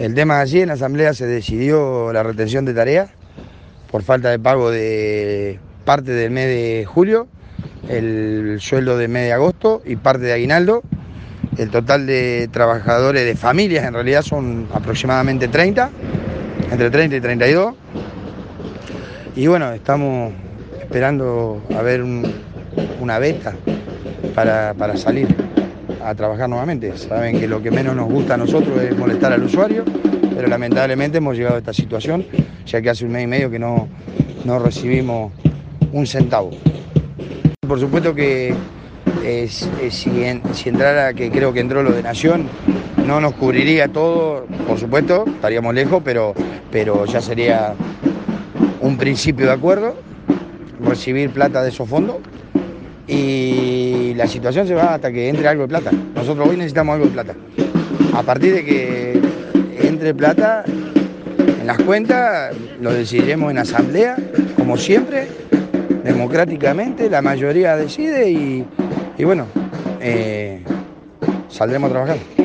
El tema allí en la asamblea se decidió la retención de tareas por falta de pago de parte del mes de julio, el sueldo del mes de agosto y parte de aguinaldo. El total de trabajadores de familias en realidad son aproximadamente 30, entre 30 y 32. Y bueno, estamos esperando a ver una beta para, para salir a trabajar nuevamente. Saben que lo que menos nos gusta a nosotros es molestar al usuario, pero lamentablemente hemos llegado a esta situación, ya que hace un mes y medio que no, no recibimos un centavo. Por supuesto que si, si entrara, que creo que entró lo de Nación, no nos cubriría todo, por supuesto, estaríamos lejos, pero, pero ya sería un principio de acuerdo, recibir plata de esos fondos y la situación se va hasta que entre algo de plata. Nosotros hoy necesitamos algo de plata. A partir de que entre plata en las cuentas, lo decidiremos en asamblea, como siempre, democráticamente, la mayoría decide y, bueno, eh, saldremos a trabajar.